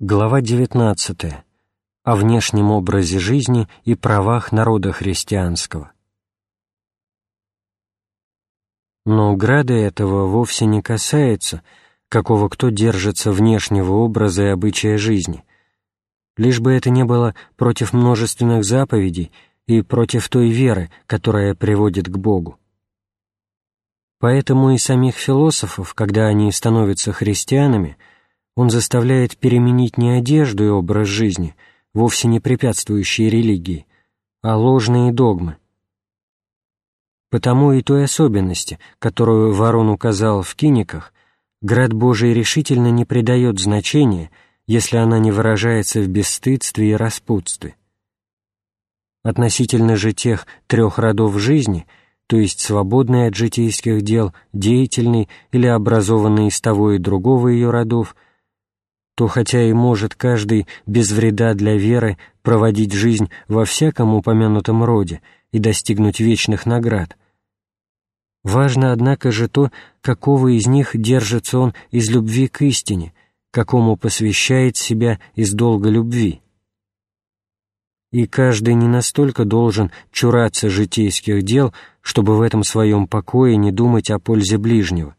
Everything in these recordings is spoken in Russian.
Глава 19. О внешнем образе жизни и правах народа христианского. Но града этого вовсе не касается, какого кто держится внешнего образа и обычая жизни, лишь бы это не было против множественных заповедей и против той веры, которая приводит к Богу. Поэтому и самих философов, когда они становятся христианами – он заставляет переменить не одежду и образ жизни, вовсе не препятствующие религии, а ложные догмы. Потому и той особенности, которую Ворон указал в киниках, град Божий решительно не придает значения, если она не выражается в бесстыдстве и распутстве. Относительно же тех трех родов жизни, то есть свободный от житейских дел, деятельный или образованный из того и другого ее родов – то хотя и может каждый без вреда для веры проводить жизнь во всяком упомянутом роде и достигнуть вечных наград, важно, однако же, то, какого из них держится он из любви к истине, какому посвящает себя из долга любви. И каждый не настолько должен чураться житейских дел, чтобы в этом своем покое не думать о пользе ближнего,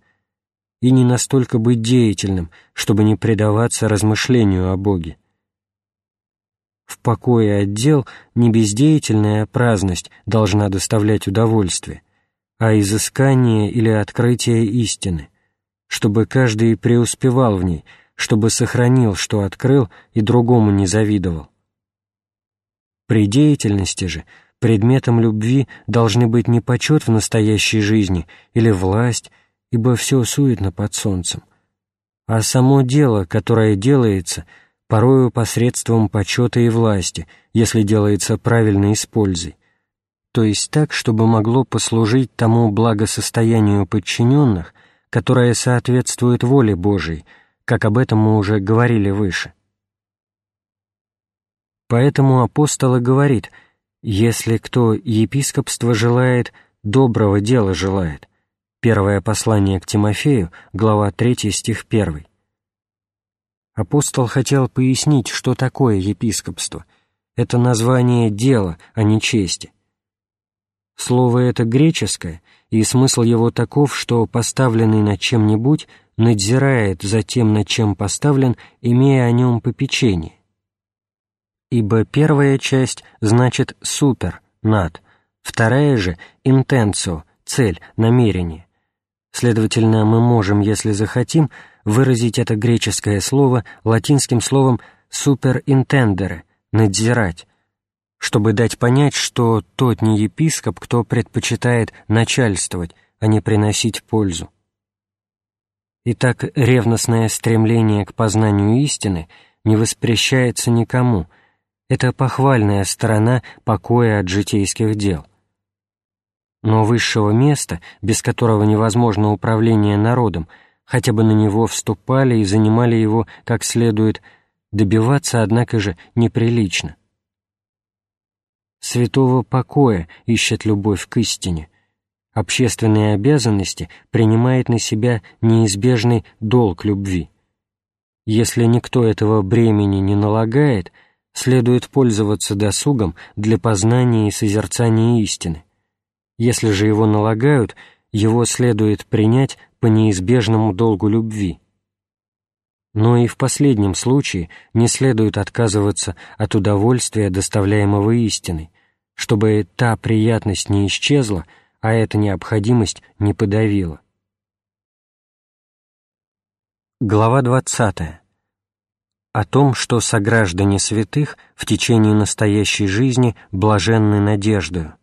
и не настолько быть деятельным, чтобы не предаваться размышлению о Боге. В покое от дел не бездеятельная праздность должна доставлять удовольствие, а изыскание или открытие истины, чтобы каждый преуспевал в ней, чтобы сохранил, что открыл, и другому не завидовал. При деятельности же предметом любви должны быть не почет в настоящей жизни или власть, ибо все суетно под солнцем, а само дело, которое делается, порою посредством почета и власти, если делается правильно и с пользой, то есть так, чтобы могло послужить тому благосостоянию подчиненных, которое соответствует воле Божией, как об этом мы уже говорили выше. Поэтому апостол говорит, если кто епископство желает, доброго дела желает, Первое послание к Тимофею, глава 3, стих 1. Апостол хотел пояснить, что такое епископство. Это название дела, а не чести. Слово это греческое, и смысл его таков, что поставленный над чем-нибудь надзирает за тем, над чем поставлен, имея о нем попечение. Ибо первая часть значит «супер», «над», вторая же — «интенцио», «цель», «намерение». Следовательно, мы можем, если захотим, выразить это греческое слово латинским словом «суперинтендере» — «надзирать», чтобы дать понять, что тот не епископ, кто предпочитает начальствовать, а не приносить пользу. Итак, ревностное стремление к познанию истины не воспрещается никому. Это похвальная сторона покоя от житейских дел. Но высшего места, без которого невозможно управление народом, хотя бы на него вступали и занимали его как следует, добиваться, однако же, неприлично. Святого покоя ищет любовь к истине. Общественные обязанности принимает на себя неизбежный долг любви. Если никто этого бремени не налагает, следует пользоваться досугом для познания и созерцания истины. Если же его налагают, его следует принять по неизбежному долгу любви. Но и в последнем случае не следует отказываться от удовольствия, доставляемого истиной, чтобы та приятность не исчезла, а эта необходимость не подавила. Глава 20. О том, что сограждане святых в течение настоящей жизни блаженны надеждою.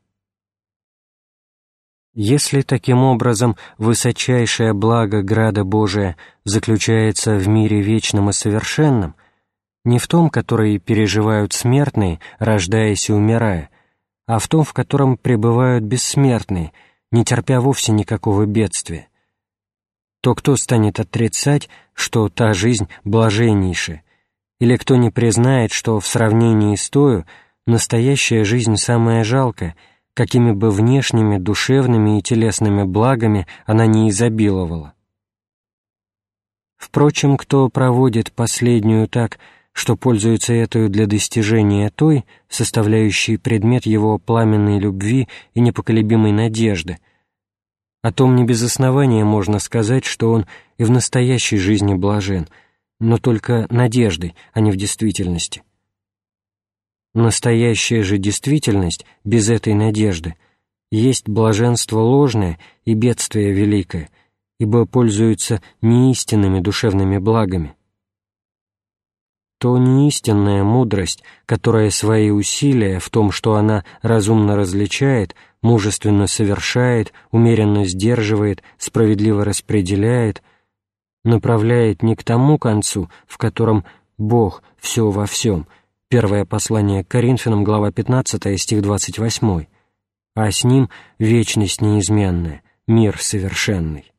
Если таким образом высочайшее благо Града Божия заключается в мире вечном и совершенном, не в том, который переживают смертные, рождаясь и умирая, а в том, в котором пребывают бессмертные, не терпя вовсе никакого бедствия, то кто станет отрицать, что та жизнь блаженнейшая, или кто не признает, что в сравнении с тою настоящая жизнь самая жалкая — какими бы внешними, душевными и телесными благами она не изобиловала. Впрочем, кто проводит последнюю так, что пользуется этою для достижения той, составляющей предмет его пламенной любви и непоколебимой надежды. О том не без основания можно сказать, что он и в настоящей жизни блажен, но только надеждой, а не в действительности. Настоящая же действительность без этой надежды есть блаженство ложное и бедствие великое, ибо пользуются неистинными душевными благами. То неистинная мудрость, которая свои усилия в том, что она разумно различает, мужественно совершает, умеренно сдерживает, справедливо распределяет, направляет не к тому концу, в котором Бог все во всем — Первое послание к Коринфянам, глава 15, стих 28, а с ним вечность неизменная, мир совершенный.